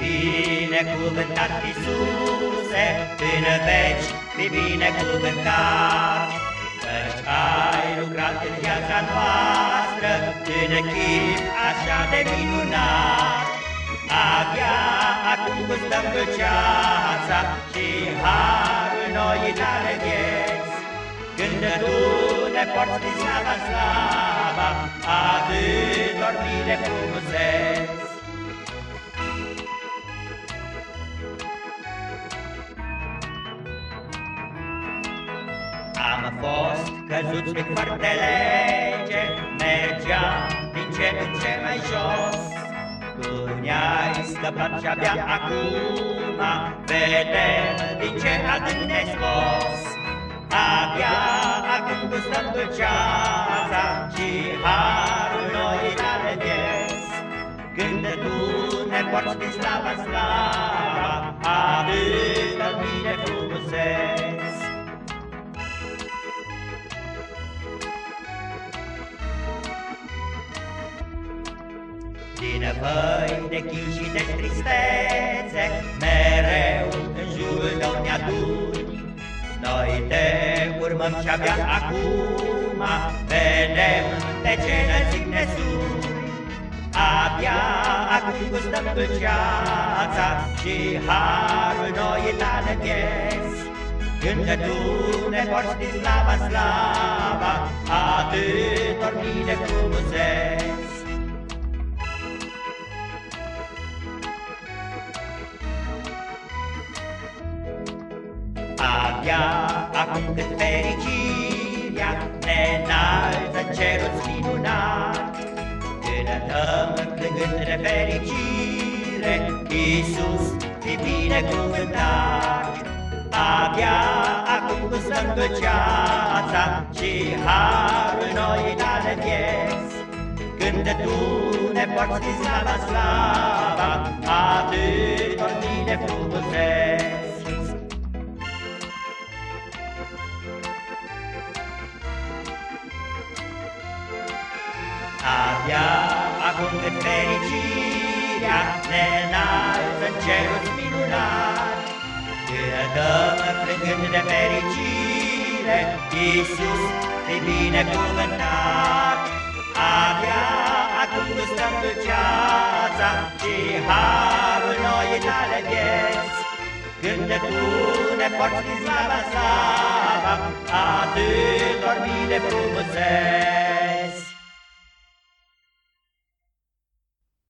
binecuvântat Iisuse, în veci fi binecuvântat. Căci ai lucrat în viața noastră, în chip așa de minunat. Abia acum gustăm dulceața și harul noi tale vieți. Când tu ne porți din slava slava, atât mii de frumuseți. Am fost căzuți pe foarte lege, mergeam din ce în ce mai jos. Tu ne-ai scăpat și abia acum vedem din ce adânc ne scos. Abia acum gustăm dulceața și harul noi ale vieți. Când tu ne porți din slava slava, Din văi de chin și de tristețe, mereu în jurul tău ne-aduni. Noi te urmăm și abia acum vedem pe ce înălțim ne suni. Abia acum gustăm dulceața și harul noi tale vieți. Când tu ne porți din slava slava, atâtor mii de frumuseți. Abia acum cât fericirea ne înalță cerul minunat, Cântăm cântând de fericire, Iisus fi binecuvântat. Abia acum gustăm dulceața și harul noi tale vieți, Când tu ne porți din slava slava, atât mii de frumuseți. Abia acum când fericirea ne înalță în cerul minunat, Cântăm plângând de fericire, Iisus fi binecuvântat. Abia acum gustăm dulceața și harul noi tale vieți, Când tu ne porți din slava slava, atât mii de frumuseți.